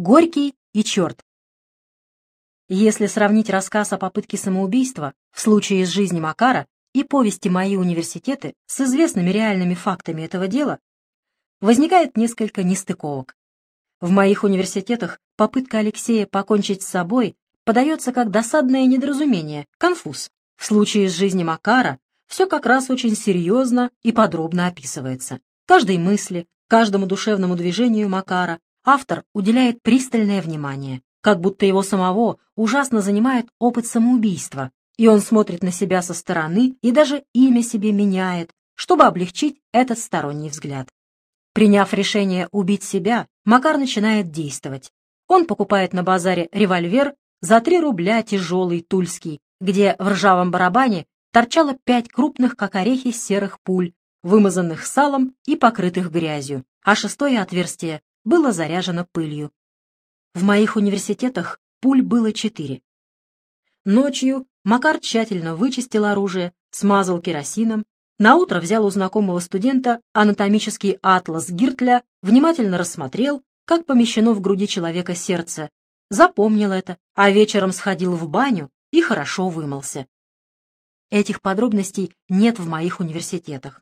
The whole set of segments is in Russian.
Горький и черт. Если сравнить рассказ о попытке самоубийства в случае из жизни Макара и повести «Мои университеты» с известными реальными фактами этого дела, возникает несколько нестыковок. В «Моих университетах» попытка Алексея покончить с собой подается как досадное недоразумение, конфуз. В случае из жизни Макара все как раз очень серьезно и подробно описывается. Каждой мысли, каждому душевному движению Макара автор уделяет пристальное внимание, как будто его самого ужасно занимает опыт самоубийства, и он смотрит на себя со стороны и даже имя себе меняет, чтобы облегчить этот сторонний взгляд. Приняв решение убить себя, Макар начинает действовать. Он покупает на базаре револьвер за 3 рубля тяжелый тульский, где в ржавом барабане торчало пять крупных, как орехи, серых пуль, вымазанных салом и покрытых грязью, а шестое отверстие было заряжено пылью. В моих университетах пуль было четыре. Ночью Макар тщательно вычистил оружие, смазал керосином, наутро взял у знакомого студента анатомический атлас Гиртля, внимательно рассмотрел, как помещено в груди человека сердце, запомнил это, а вечером сходил в баню и хорошо вымылся. Этих подробностей нет в моих университетах.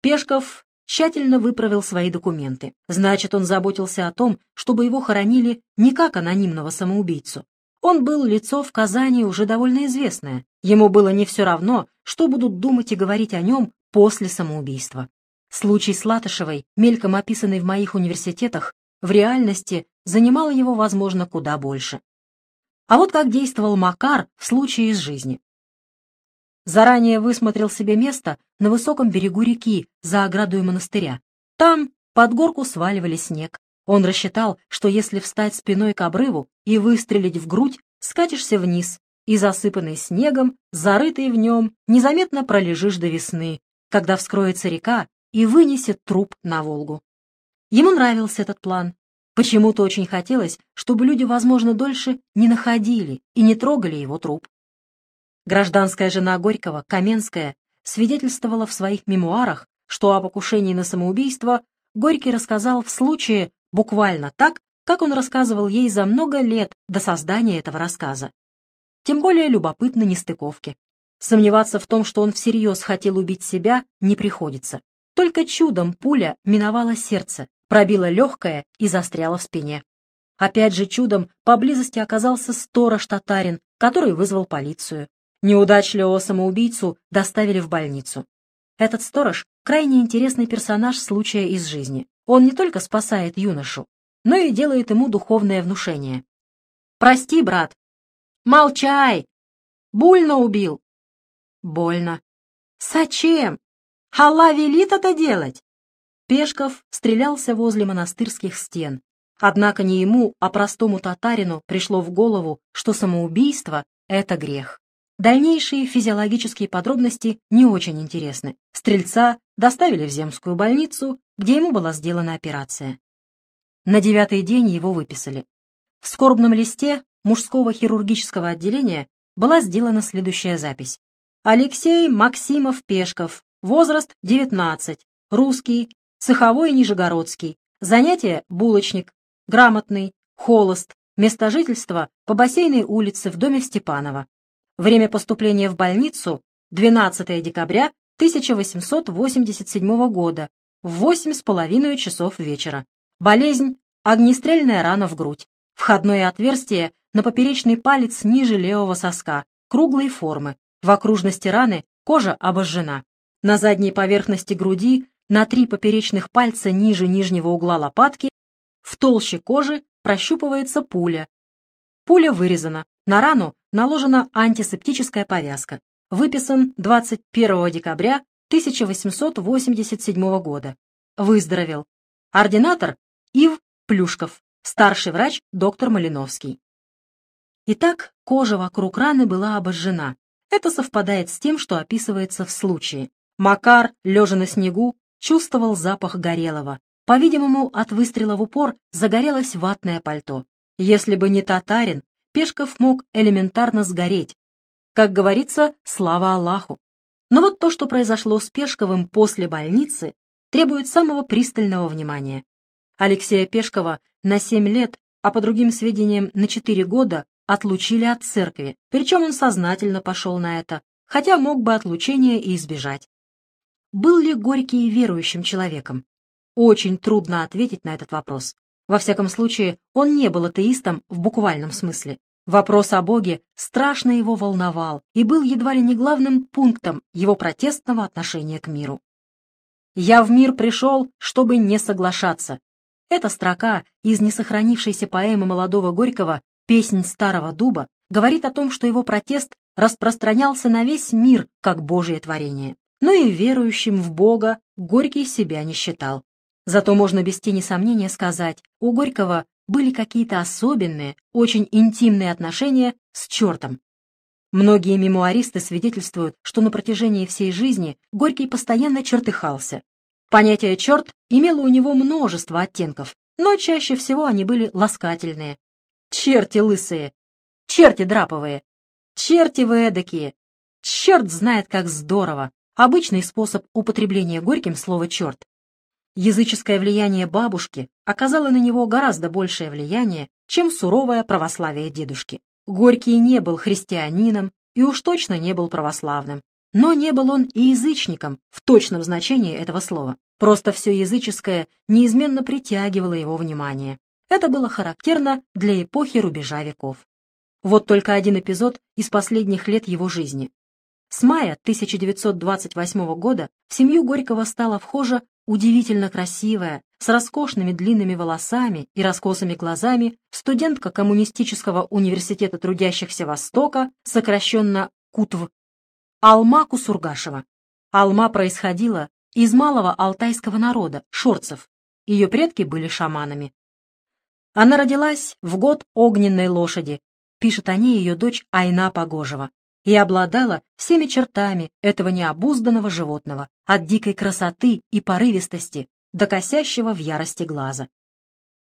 Пешков тщательно выправил свои документы. Значит, он заботился о том, чтобы его хоронили не как анонимного самоубийцу. Он был лицо в Казани уже довольно известное. Ему было не все равно, что будут думать и говорить о нем после самоубийства. Случай с Латышевой, мельком описанный в моих университетах, в реальности занимал его, возможно, куда больше. А вот как действовал Макар в случае из жизни. Заранее высмотрел себе место на высоком берегу реки, за оградой монастыря. Там под горку сваливали снег. Он рассчитал, что если встать спиной к обрыву и выстрелить в грудь, скатишься вниз, и засыпанный снегом, зарытый в нем, незаметно пролежишь до весны, когда вскроется река и вынесет труп на Волгу. Ему нравился этот план. Почему-то очень хотелось, чтобы люди, возможно, дольше не находили и не трогали его труп. Гражданская жена Горького, Каменская, свидетельствовала в своих мемуарах, что о покушении на самоубийство Горький рассказал в случае буквально так, как он рассказывал ей за много лет до создания этого рассказа. Тем более любопытны нестыковки. Сомневаться в том, что он всерьез хотел убить себя, не приходится. Только чудом пуля миновала сердце, пробила легкое и застряла в спине. Опять же чудом поблизости оказался сторож-татарин, который вызвал полицию. Неудачливого самоубийцу доставили в больницу. Этот сторож — крайне интересный персонаж случая из жизни. Он не только спасает юношу, но и делает ему духовное внушение. «Прости, брат!» «Молчай! Больно убил!» «Больно!» «Зачем? Алла велит это делать!» Пешков стрелялся возле монастырских стен. Однако не ему, а простому татарину пришло в голову, что самоубийство — это грех. Дальнейшие физиологические подробности не очень интересны. Стрельца доставили в земскую больницу, где ему была сделана операция. На девятый день его выписали. В скорбном листе мужского хирургического отделения была сделана следующая запись. Алексей Максимов Пешков, возраст 19, русский, цеховой нижегородский, занятие булочник, грамотный, холост, место жительства по бассейной улице в доме Степанова. Время поступления в больницу — 12 декабря 1887 года, в восемь с половиной часов вечера. Болезнь — огнестрельная рана в грудь. Входное отверстие на поперечный палец ниже левого соска, круглой формы. В окружности раны кожа обожжена. На задней поверхности груди на три поперечных пальца ниже нижнего угла лопатки в толще кожи прощупывается пуля. Пуля вырезана. На рану наложена антисептическая повязка. Выписан 21 декабря 1887 года. Выздоровел. Ординатор Ив Плюшков. Старший врач доктор Малиновский. Итак, кожа вокруг раны была обожжена. Это совпадает с тем, что описывается в случае. Макар, лежа на снегу, чувствовал запах горелого. По-видимому, от выстрела в упор загорелось ватное пальто. Если бы не татарин, Пешков мог элементарно сгореть. Как говорится, слава Аллаху. Но вот то, что произошло с Пешковым после больницы, требует самого пристального внимания. Алексея Пешкова на 7 лет а по другим сведениям на четыре года отлучили от церкви, причем он сознательно пошел на это, хотя мог бы отлучения и избежать. Был ли Горький верующим человеком? Очень трудно ответить на этот вопрос. Во всяком случае, он не был атеистом в буквальном смысле. Вопрос о Боге страшно его волновал и был едва ли не главным пунктом его протестного отношения к миру. «Я в мир пришел, чтобы не соглашаться». Эта строка из несохранившейся поэмы молодого Горького «Песнь старого дуба» говорит о том, что его протест распространялся на весь мир как Божие творение. Но и верующим в Бога Горький себя не считал. Зато можно без тени сомнения сказать, у Горького были какие-то особенные, очень интимные отношения с чертом. Многие мемуаристы свидетельствуют, что на протяжении всей жизни Горький постоянно чертыхался. Понятие «черт» имело у него множество оттенков, но чаще всего они были ласкательные. Черти лысые, черти драповые, черти вы эдакие. Черт знает, как здорово. Обычный способ употребления Горьким слова «черт». Языческое влияние бабушки оказало на него гораздо большее влияние, чем суровое православие дедушки. Горький не был христианином и уж точно не был православным. Но не был он и язычником в точном значении этого слова. Просто все языческое неизменно притягивало его внимание. Это было характерно для эпохи рубежа веков. Вот только один эпизод из последних лет его жизни. С мая 1928 года в семью Горького стала вхожа удивительно красивая, с роскошными длинными волосами и раскосыми глазами, студентка Коммунистического университета трудящихся Востока, сокращенно КУТВ, Алма Кусургашева. Алма происходила из малого алтайского народа, шорцев. Ее предки были шаманами. Она родилась в год огненной лошади, пишет о ней ее дочь Айна Погожева и обладала всеми чертами этого необузданного животного, от дикой красоты и порывистости до косящего в ярости глаза.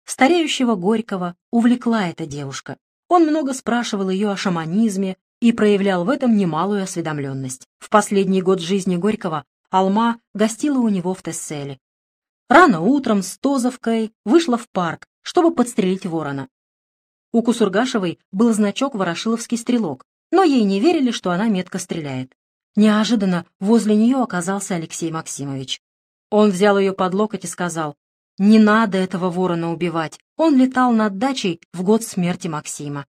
Стареющего Горького увлекла эта девушка. Он много спрашивал ее о шаманизме и проявлял в этом немалую осведомленность. В последний год жизни Горького Алма гостила у него в Тесселе. Рано утром с Тозовкой вышла в парк, чтобы подстрелить ворона. У Кусургашевой был значок «Ворошиловский стрелок», но ей не верили, что она метко стреляет. Неожиданно возле нее оказался Алексей Максимович. Он взял ее под локоть и сказал, «Не надо этого ворона убивать, он летал над дачей в год смерти Максима».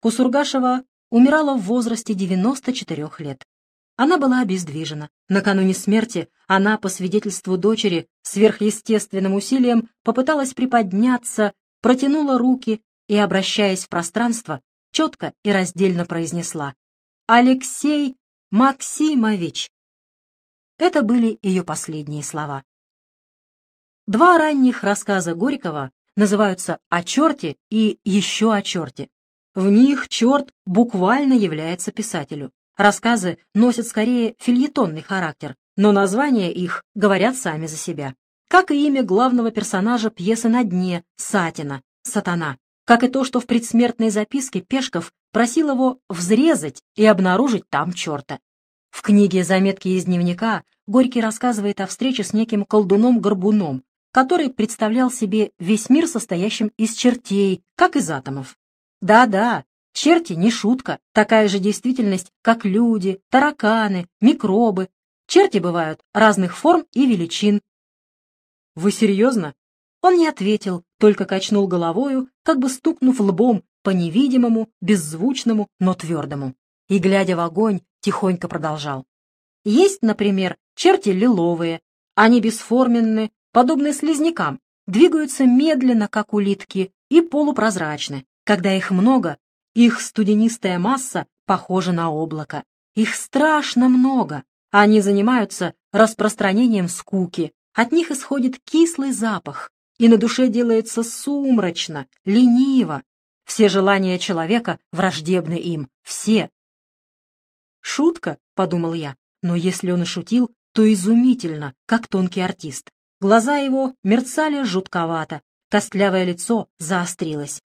Кусургашева умирала в возрасте 94 лет. Она была обездвижена. Накануне смерти она, по свидетельству дочери, сверхъестественным усилием попыталась приподняться, протянула руки и, обращаясь в пространство, четко и раздельно произнесла «Алексей Максимович». Это были ее последние слова. Два ранних рассказа Горького называются «О черте» и «Еще о черте». В них черт буквально является писателю. Рассказы носят скорее фильетонный характер, но названия их говорят сами за себя. Как и имя главного персонажа пьесы «На дне» Сатина, Сатана как и то, что в предсмертной записке Пешков просил его взрезать и обнаружить там черта. В книге «Заметки из дневника» Горький рассказывает о встрече с неким колдуном-горбуном, который представлял себе весь мир состоящим из чертей, как из атомов. Да-да, черти не шутка, такая же действительность, как люди, тараканы, микробы. Черти бывают разных форм и величин. Вы серьезно? Он не ответил, только качнул головою, как бы стукнув лбом по невидимому, беззвучному, но твердому. И, глядя в огонь, тихонько продолжал. Есть, например, черти лиловые. Они бесформенны, подобны слизнякам, двигаются медленно, как улитки, и полупрозрачны. Когда их много, их студенистая масса похожа на облако. Их страшно много. Они занимаются распространением скуки. От них исходит кислый запах, и на душе делается сумрачно, лениво. Все желания человека враждебны им, все. «Шутка», — подумал я, но если он и шутил, то изумительно, как тонкий артист. Глаза его мерцали жутковато, костлявое лицо заострилось.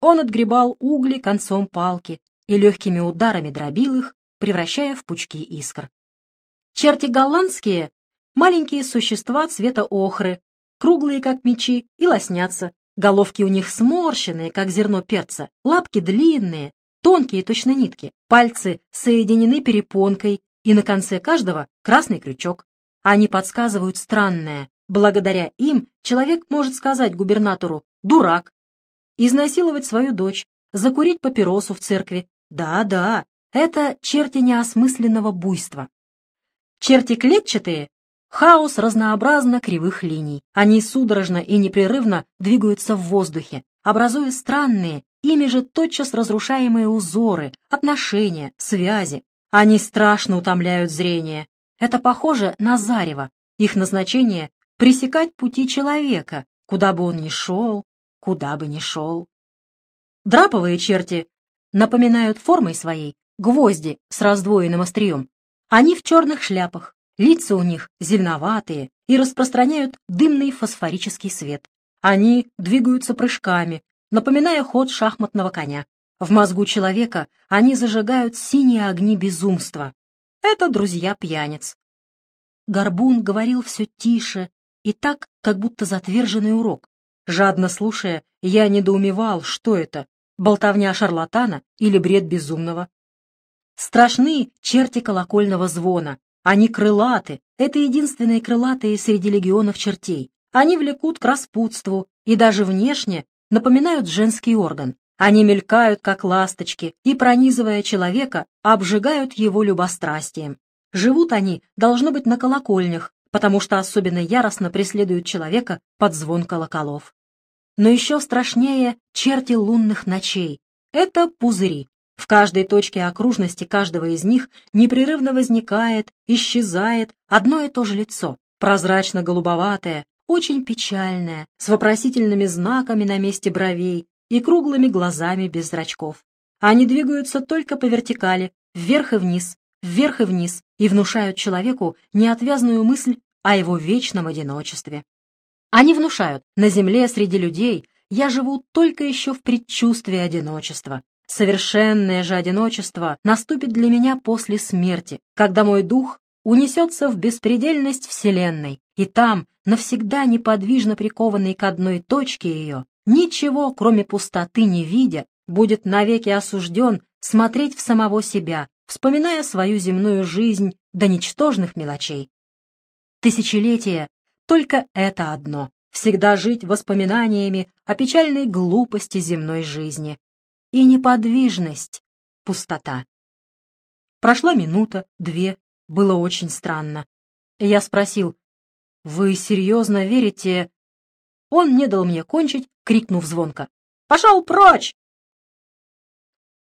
Он отгребал угли концом палки и легкими ударами дробил их, превращая в пучки искр. Черти голландские — маленькие существа цвета охры, круглые, как мечи, и лоснятся, Головки у них сморщенные, как зерно перца, лапки длинные, тонкие, точно нитки, пальцы соединены перепонкой, и на конце каждого красный крючок. Они подсказывают странное. Благодаря им человек может сказать губернатору «дурак», изнасиловать свою дочь, закурить папиросу в церкви. Да-да, это черти неосмысленного буйства. Черти клетчатые — хаос разнообразно кривых линий. Они судорожно и непрерывно двигаются в воздухе, образуя странные, ими же тотчас разрушаемые узоры, отношения, связи. Они страшно утомляют зрение. Это похоже на зарево. Их назначение — пресекать пути человека, куда бы он ни шел, куда бы ни шел. Драповые черти напоминают формой своей гвозди с раздвоенным острием. Они в черных шляпах, лица у них зеленоватые и распространяют дымный фосфорический свет. Они двигаются прыжками, напоминая ход шахматного коня. В мозгу человека они зажигают синие огни безумства. Это друзья пьяниц. Горбун говорил все тише и так, как будто затверженный урок. Жадно слушая, я недоумевал, что это — болтовня шарлатана или бред безумного. Страшны черти колокольного звона. Они крылаты, это единственные крылатые среди легионов чертей. Они влекут к распутству и даже внешне напоминают женский орган. Они мелькают, как ласточки, и, пронизывая человека, обжигают его любострастием. Живут они, должно быть, на колокольнях, потому что особенно яростно преследуют человека под звон колоколов. Но еще страшнее черти лунных ночей. Это пузыри. В каждой точке окружности каждого из них непрерывно возникает, исчезает одно и то же лицо, прозрачно-голубоватое, очень печальное, с вопросительными знаками на месте бровей и круглыми глазами без зрачков. Они двигаются только по вертикали, вверх и вниз, вверх и вниз, и внушают человеку неотвязную мысль о его вечном одиночестве. Они внушают, на земле среди людей я живу только еще в предчувствии одиночества, Совершенное же одиночество наступит для меня после смерти, когда мой дух унесется в беспредельность Вселенной, и там, навсегда неподвижно прикованный к одной точке ее, ничего, кроме пустоты не видя, будет навеки осужден смотреть в самого себя, вспоминая свою земную жизнь до ничтожных мелочей. Тысячелетия — только это одно — всегда жить воспоминаниями о печальной глупости земной жизни, и неподвижность, пустота. Прошла минута, две, было очень странно. Я спросил, «Вы серьезно верите?» Он не дал мне кончить, крикнув звонко, «Пошел прочь!»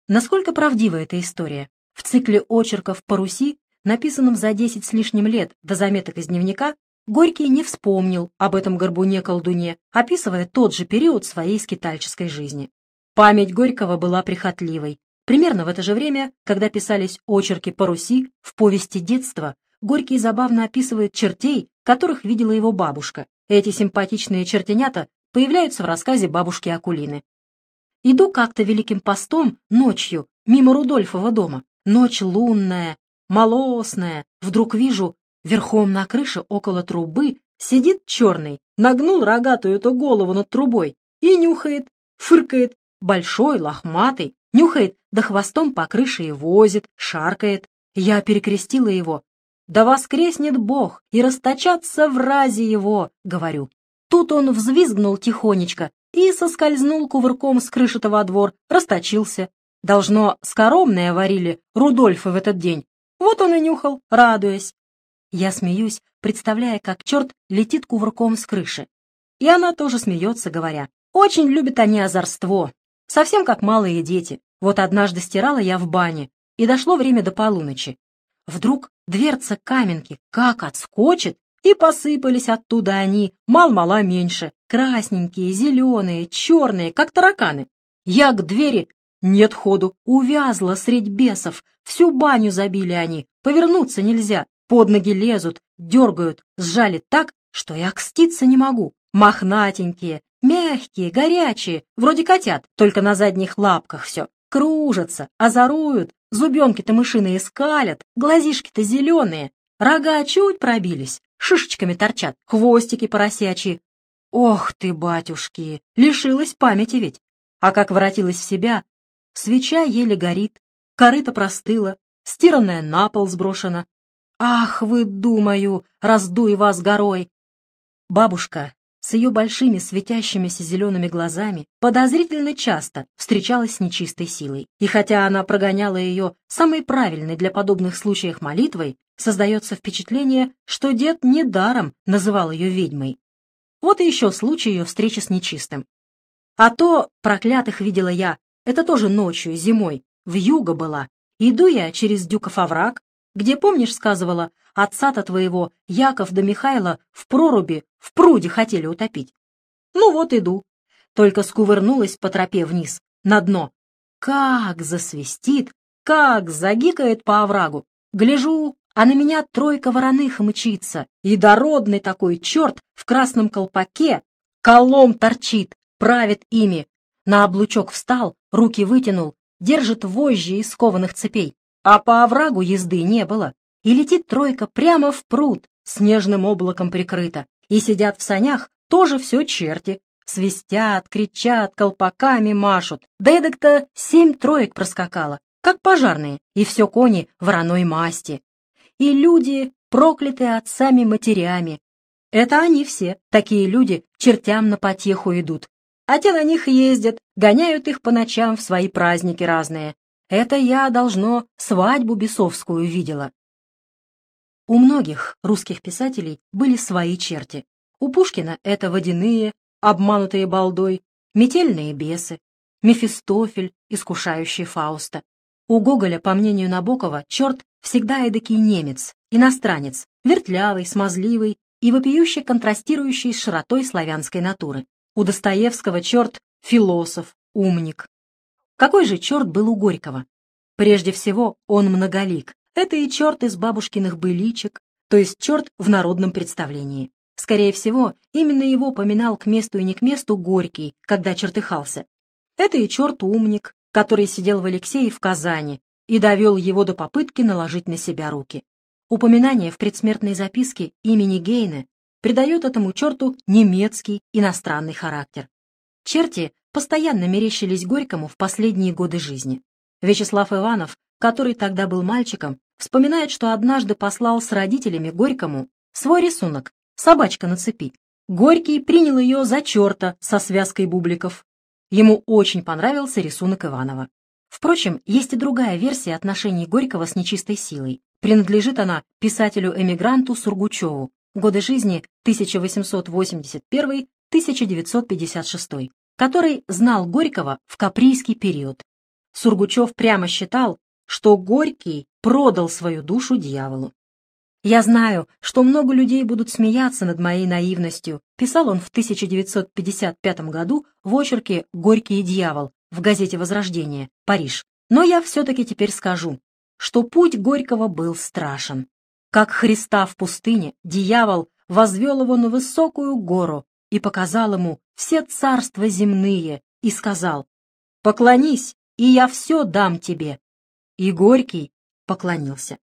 Насколько правдива эта история? В цикле очерков по Руси, написанном за десять с лишним лет до заметок из дневника, Горький не вспомнил об этом горбуне-колдуне, описывая тот же период своей скитальческой жизни. Память Горького была прихотливой. Примерно в это же время, когда писались очерки по Руси, в повести детства, Горький забавно описывает чертей, которых видела его бабушка. Эти симпатичные чертенята появляются в рассказе бабушки Акулины. Иду как-то великим постом ночью мимо Рудольфова дома. Ночь лунная, молосная. Вдруг вижу, верхом на крыше около трубы сидит черный, нагнул рогатую эту голову над трубой и нюхает, фыркает Большой, лохматый, нюхает, да хвостом по крыше и возит, шаркает. Я перекрестила его. «Да воскреснет Бог, и расточаться в разе его!» — говорю. Тут он взвизгнул тихонечко и соскользнул кувырком с крыши-то во двор, расточился. Должно, скоромное варили Рудольфа в этот день. Вот он и нюхал, радуясь. Я смеюсь, представляя, как черт летит кувырком с крыши. И она тоже смеется, говоря, «Очень любят они озорство, Совсем как малые дети. Вот однажды стирала я в бане, и дошло время до полуночи. Вдруг дверца каменки как отскочит, и посыпались оттуда они, мал-мала меньше, красненькие, зеленые, черные, как тараканы. Я к двери, нет ходу, увязла средь бесов, всю баню забили они, повернуться нельзя, под ноги лезут, дергают, сжали так, что я кститься не могу. Мохнатенькие, Мягкие, горячие, вроде котят, только на задних лапках все. Кружатся, озоруют, зубенки-то мышиные скалят, глазишки-то зеленые, рога чуть пробились, шишечками торчат, хвостики поросячьи. Ох ты, батюшки, лишилась памяти ведь. А как воротилась в себя, свеча еле горит, корыто простыла, стиранная на пол сброшена. Ах вы, думаю, раздуй вас горой. Бабушка с ее большими светящимися зелеными глазами подозрительно часто встречалась с нечистой силой. И хотя она прогоняла ее самой правильной для подобных случаев молитвой, создается впечатление, что дед недаром называл ее ведьмой. Вот и еще случай ее встречи с нечистым. А то проклятых видела я, это тоже ночью, зимой, в юго была. Иду я через Дюков овраг, где, помнишь, сказывала, отца-то твоего, Яков да Михайла, в проруби, в пруде хотели утопить. Ну вот иду. Только скувырнулась по тропе вниз, на дно. Как засвистит, как загикает по оврагу. Гляжу, а на меня тройка вороных мчится, и дородный такой черт в красном колпаке колом торчит, правит ими. На облучок встал, руки вытянул, держит вожжи из скованных цепей а по оврагу езды не было, и летит тройка прямо в пруд, снежным облаком прикрыто, и сидят в санях тоже все черти, свистят, кричат, колпаками машут, да эдак-то семь троек проскакало, как пожарные, и все кони вороной масти. И люди, проклятые отцами-матерями. Это они все, такие люди, чертям на потеху идут. А те на них ездят, гоняют их по ночам в свои праздники разные, это я, должно, свадьбу бесовскую видела. У многих русских писателей были свои черти. У Пушкина это водяные, обманутые балдой, метельные бесы, Мефистофель, искушающий Фауста. У Гоголя, по мнению Набокова, черт всегда эдакий немец, иностранец, вертлявый, смазливый и вопиюще контрастирующий с широтой славянской натуры. У Достоевского черт — философ, умник, какой же черт был у Горького? Прежде всего, он многолик. Это и черт из бабушкиных быличек, то есть черт в народном представлении. Скорее всего, именно его поминал к месту и не к месту Горький, когда чертыхался. Это и черт-умник, который сидел в Алексее в Казани и довел его до попытки наложить на себя руки. Упоминание в предсмертной записке имени Гейне придает этому черту немецкий иностранный характер. Черти постоянно мерещились Горькому в последние годы жизни. Вячеслав Иванов, который тогда был мальчиком, вспоминает, что однажды послал с родителями Горькому свой рисунок «Собачка на цепи». Горький принял ее за черта со связкой бубликов. Ему очень понравился рисунок Иванова. Впрочем, есть и другая версия отношений Горького с нечистой силой. Принадлежит она писателю-эмигранту Сургучеву, годы жизни 1881-1956 который знал Горького в каприйский период. Сургучев прямо считал, что Горький продал свою душу дьяволу. «Я знаю, что много людей будут смеяться над моей наивностью», писал он в 1955 году в очерке «Горький и дьявол» в газете «Возрождение», Париж. «Но я все-таки теперь скажу, что путь Горького был страшен. Как Христа в пустыне, дьявол возвел его на высокую гору и показал ему все царства земные, и сказал, «Поклонись, и я все дам тебе». И Горький поклонился.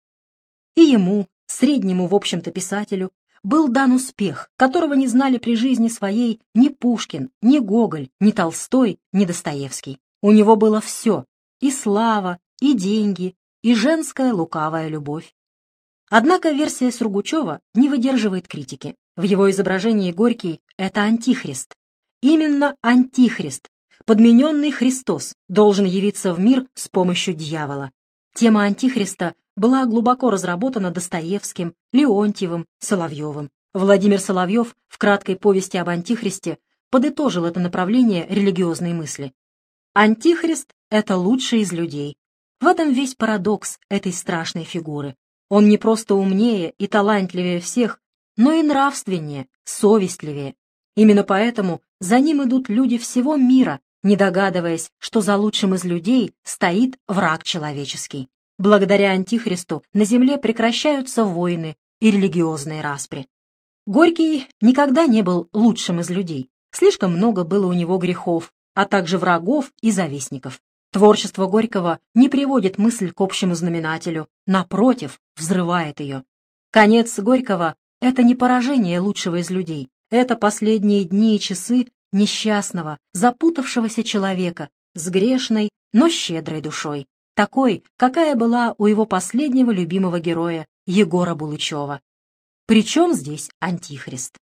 И ему, среднему, в общем-то, писателю, был дан успех, которого не знали при жизни своей ни Пушкин, ни Гоголь, ни Толстой, ни Достоевский. У него было все — и слава, и деньги, и женская лукавая любовь. Однако версия Сургучева не выдерживает критики. В его изображении Горький — это антихрист. Именно антихрист, подмененный Христос, должен явиться в мир с помощью дьявола. Тема антихриста была глубоко разработана Достоевским, Леонтьевым, Соловьевым. Владимир Соловьев в краткой повести об антихристе подытожил это направление религиозной мысли. Антихрист — это лучший из людей. В этом весь парадокс этой страшной фигуры. Он не просто умнее и талантливее всех, но и нравственнее, совестливее. Именно поэтому за ним идут люди всего мира, не догадываясь, что за лучшим из людей стоит враг человеческий. Благодаря Антихристу на земле прекращаются войны и религиозные распри. Горький никогда не был лучшим из людей. Слишком много было у него грехов, а также врагов и завистников. Творчество Горького не приводит мысль к общему знаменателю, напротив, взрывает ее. Конец Горького это не поражение лучшего из людей, Это последние дни и часы несчастного, запутавшегося человека с грешной, но щедрой душой, такой, какая была у его последнего любимого героя Егора Булычева. Причем здесь Антихрист?